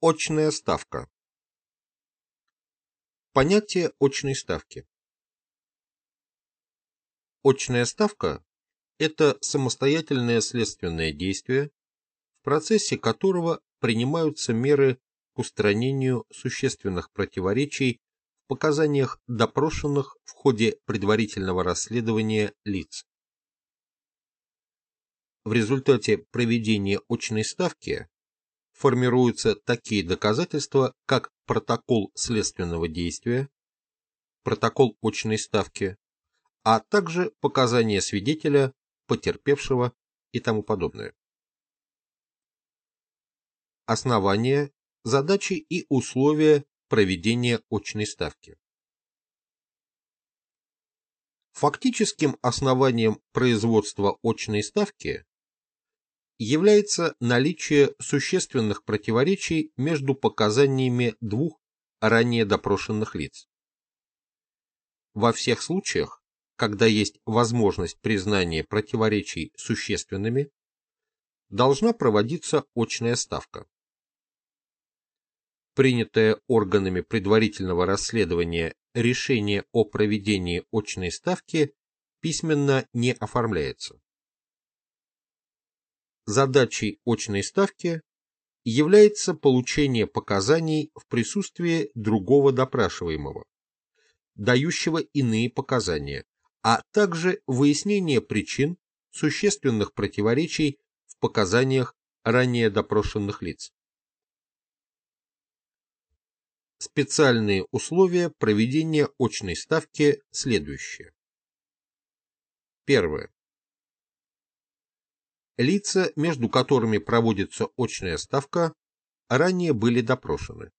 Очная ставка. Понятие очной ставки. Очная ставка – это самостоятельное следственное действие, в процессе которого принимаются меры к устранению существенных противоречий в показаниях допрошенных в ходе предварительного расследования лиц. В результате проведения очной ставки формируются такие доказательства, как протокол следственного действия, протокол очной ставки, а также показания свидетеля, потерпевшего и тому подобное. Основания, задачи и условия проведения очной ставки. Фактическим основанием производства очной ставки является наличие существенных противоречий между показаниями двух ранее допрошенных лиц. Во всех случаях, когда есть возможность признания противоречий существенными, должна проводиться очная ставка. Принятое органами предварительного расследования решение о проведении очной ставки письменно не оформляется. Задачей очной ставки является получение показаний в присутствии другого допрашиваемого, дающего иные показания, а также выяснение причин существенных противоречий в показаниях ранее допрошенных лиц. Специальные условия проведения очной ставки следующие. Первое лица, между которыми проводится очная ставка, ранее были допрошены.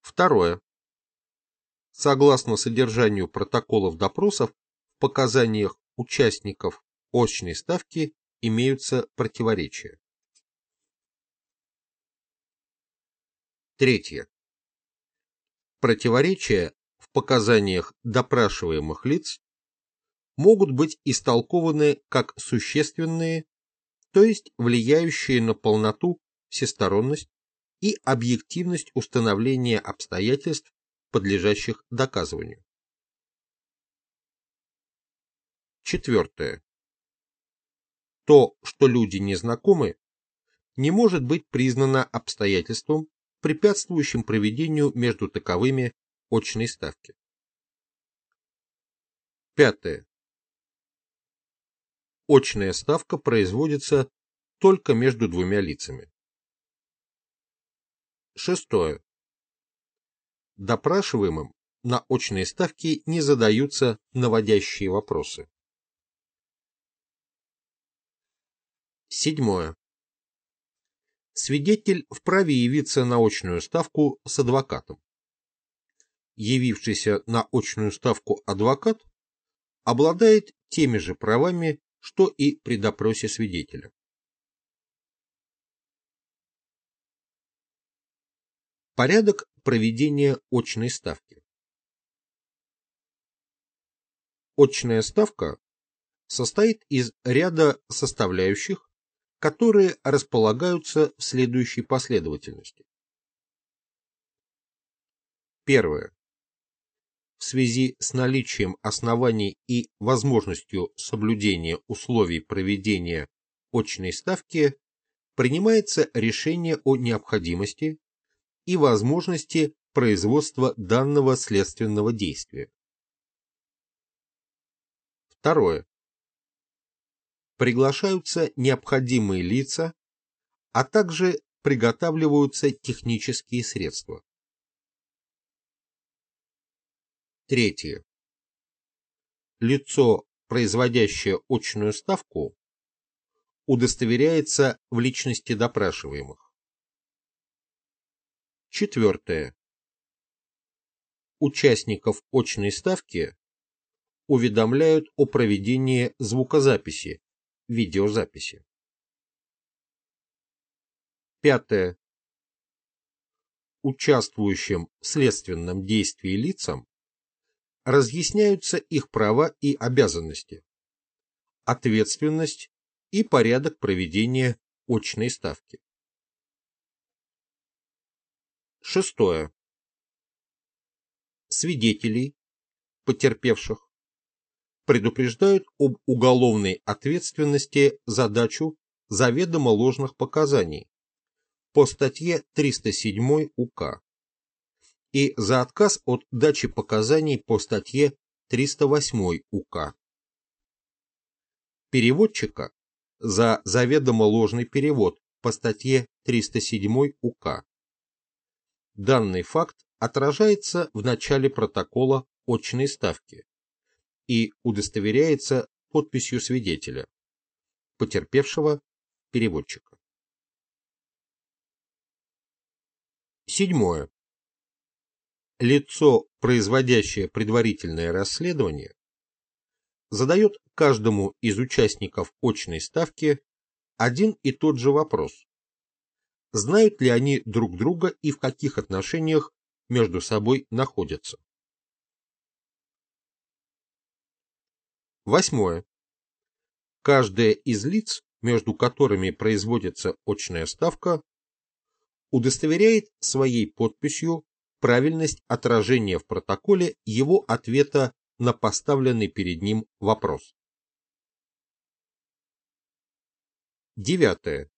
Второе. Согласно содержанию протоколов допросов, в показаниях участников очной ставки имеются противоречия. Третье. Противоречия в показаниях допрашиваемых лиц могут быть истолкованы как существенные, то есть влияющие на полноту, всесторонность и объективность установления обстоятельств, подлежащих доказыванию. Четвертое. То, что люди не знакомы, не может быть признано обстоятельством, препятствующим проведению между таковыми очной ставки. Пятое очная ставка производится только между двумя лицами. Шестое. Допрашиваемым на очной ставке не задаются наводящие вопросы. Седьмое. Свидетель вправе явиться на очную ставку с адвокатом. Явившийся на очную ставку адвокат обладает теми же правами, что и при допросе свидетеля. Порядок проведения очной ставки. Очная ставка состоит из ряда составляющих, которые располагаются в следующей последовательности. Первое в связи с наличием оснований и возможностью соблюдения условий проведения очной ставки принимается решение о необходимости и возможности производства данного следственного действия. Второе. Приглашаются необходимые лица, а также приготавливаются технические средства. Третье. Лицо, производящее очную ставку, удостоверяется в личности допрашиваемых. Четвертое. Участников очной ставки уведомляют о проведении звукозаписи, видеозаписи. Пятое. Участвующим в следственном действии лицам разъясняются их права и обязанности, ответственность и порядок проведения очной ставки. Шестое. Свидетелей, потерпевших, предупреждают об уголовной ответственности за дачу заведомо ложных показаний по статье 307 УК и за отказ от дачи показаний по статье 308 УК. Переводчика за заведомо ложный перевод по статье 307 УК. Данный факт отражается в начале протокола очной ставки и удостоверяется подписью свидетеля, потерпевшего переводчика. Седьмое. Лицо, производящее предварительное расследование, задает каждому из участников очной ставки один и тот же вопрос. Знают ли они друг друга и в каких отношениях между собой находятся? Восьмое. Каждое из лиц, между которыми производится очная ставка, удостоверяет своей подписью правильность отражения в протоколе его ответа на поставленный перед ним вопрос. Девятое.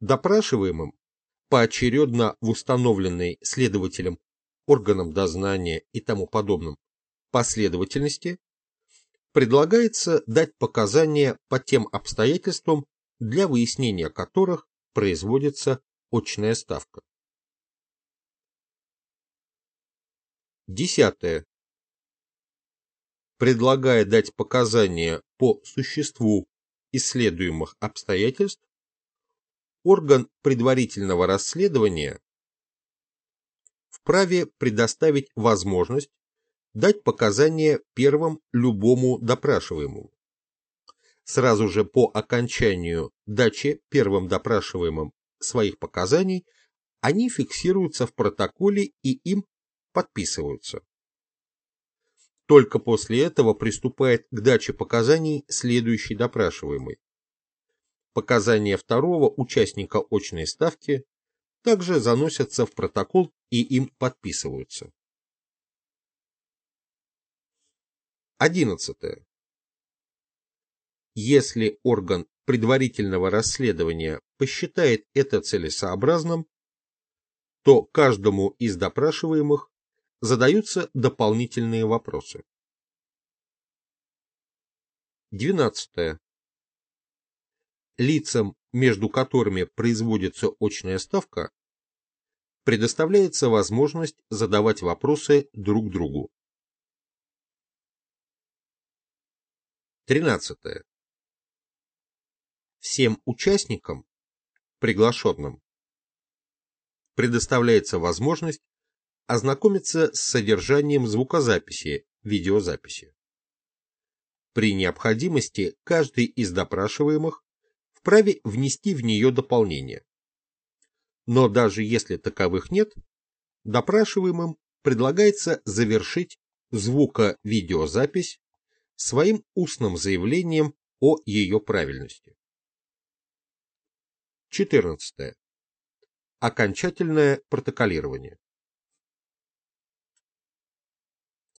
Допрашиваемым поочередно в установленной следователем, органом дознания и тому подобном последовательности предлагается дать показания по тем обстоятельствам, для выяснения которых производится очная ставка. Десятое. Предлагая дать показания по существу исследуемых обстоятельств, орган предварительного расследования вправе предоставить возможность дать показания первым любому допрашиваемому. Сразу же по окончанию дачи первым допрашиваемым своих показаний они фиксируются в протоколе и им подписываются. Только после этого приступает к даче показаний следующий допрашиваемый. Показания второго участника очной ставки также заносятся в протокол и им подписываются. 11. Если орган предварительного расследования посчитает это целесообразным, то каждому из допрашиваемых задаются дополнительные вопросы. 12. Лицам, между которыми производится очная ставка, предоставляется возможность задавать вопросы друг другу. 13. Всем участникам, приглашенным, предоставляется возможность ознакомиться с содержанием звукозаписи, видеозаписи. При необходимости каждый из допрашиваемых вправе внести в нее дополнение. Но даже если таковых нет, допрашиваемым предлагается завершить звуко-видеозапись своим устным заявлением о ее правильности. 14. Окончательное протоколирование.